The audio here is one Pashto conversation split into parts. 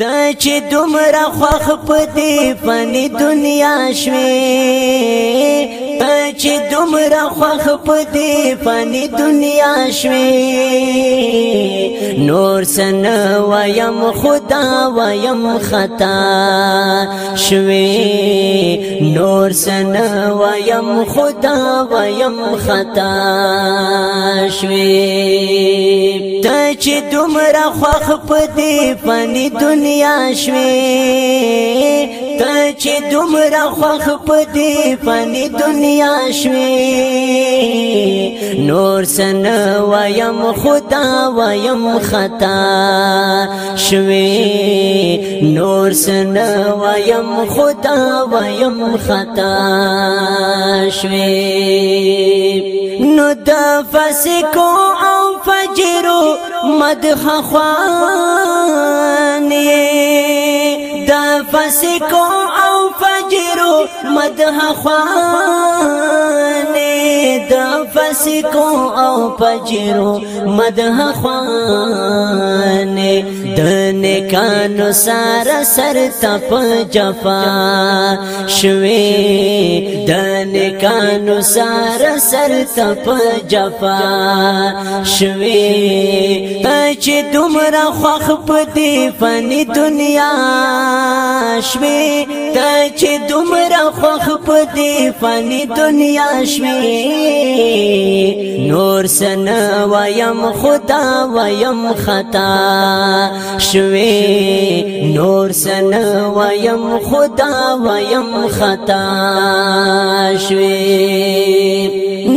ته چې دومره خوخ په دې فني دنیا شوي ته چې دومره خوخ په دې فني دنیا شوي نور سن ویم خدا ویم خطا شوی نور سن ویم خدا ویم خطا شوی ته چې دومره خوخ پدې پنی دنیا شوی ته چې دومره خوخ پدې پنی دنیا شوی نور سن ویم خدا ویم خطا خطا شوي نور سن ويم خدا ويم خطا شوي نو د فسکو او فجرو مدح خوان د فسکو او فجرو مدح خوان پسکو او پجرو مدح خوانه د نیکانو سار سر تپ جفا شوي د نیکانو سار سر تپ جفا شوي چې دومره خوخ په دې فني دنیا شوي ته چې دومره خوخ په دې فانی دنیا شوي نور سن وایم خدا وایم خطا شوي نور سن وایم خدا وایم خطا شوي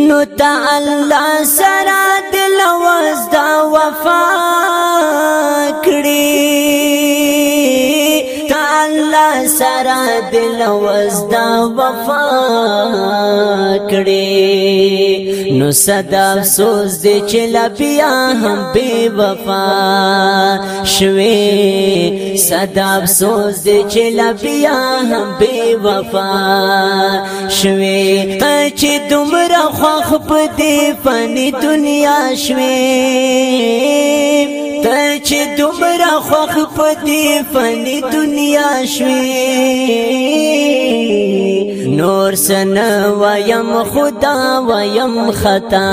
نو تعالی سره دل وزدا وفا دل وزدا وفا کړي نو صدا افسوس دې چې لبیا هم بے وفا شوي صدا افسوس دې چې لبیا هم بے وفا شوي ته چې دومره خوخ په دې فني دنیا شوي ته چې دومره خوخ پتی فنی دنیا شوی نور سن ویم خدا ویم خطا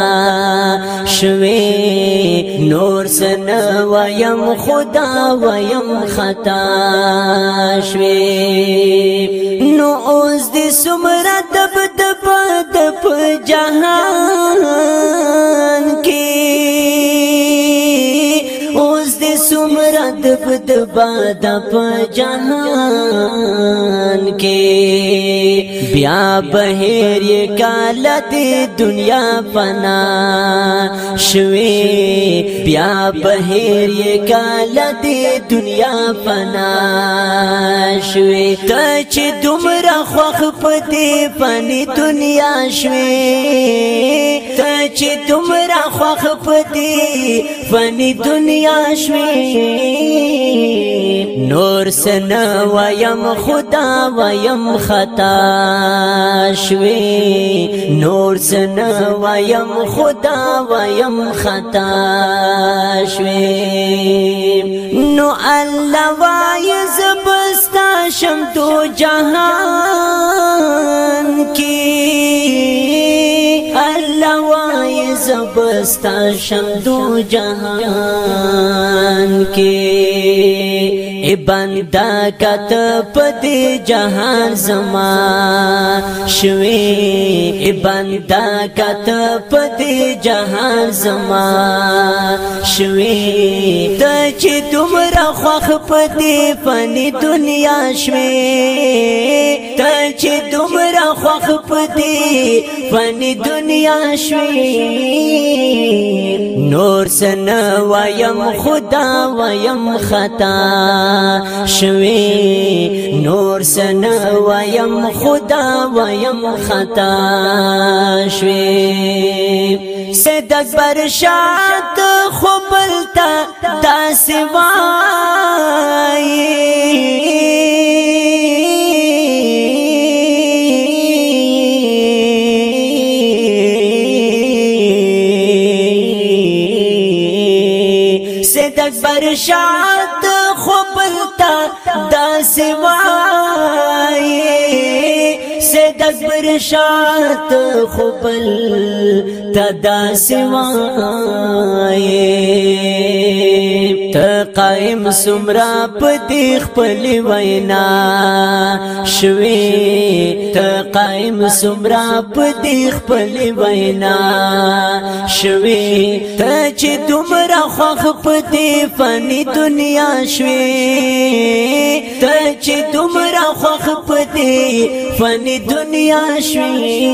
شوی نور سن ویم خدا ویم خطا شوی نو اوس دې سمرا دب دب دب جهان باد په جهان کې بیا بهر یې کال دې دنیا فنا شوي بیا بهر یې کال دې دنیا فنا شوي ته چې دومره خوخ په دې فني دنیا شوي ته چې دومره خوخ په دې فني دنیا شوي نور سنا ویم خدا ویم خطا شوی نور سنا ویم خدا ویم خطا شوی نو الله وای زبستا شم تو جهان बस्ता शम दो जहान के اے بندا کت پدی جهان زما شوی اے بندا کت پدی جهان زما شوی ته چې تمرا خوخ پدی پنی دنیا شوی ته چې تمرا خوخ پدی پنی دنیا شوی نور سنا ویم خدا ویم خطا شوی نور سنا ویم خدا ویم خطا شوی سید اکبر شاد خوبلتا دا سوای اکبر شاعت خوبلتا دا سوائی سید اکبر شاعت خوبلتا دا سوائی قائم سمرا پتی خپل وینا شوی ته قائم سمرا پتی خپل وینا شوی ته چې تمرا خوخ پتی فنی دنیا شوی ته چې تمرا خوخ پتی فنی دنیا شوی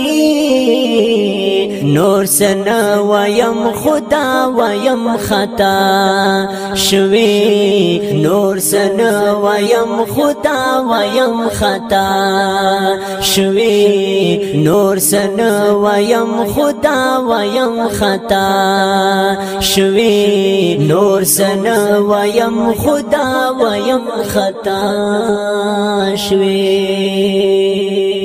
نور سنا ویم خدا ویم خطا شوی نور سن ویم خدا ویم خطا شوی نور سن ویم خدا ویم خطا شوی نور سن ویم خدا ویم خطا شوی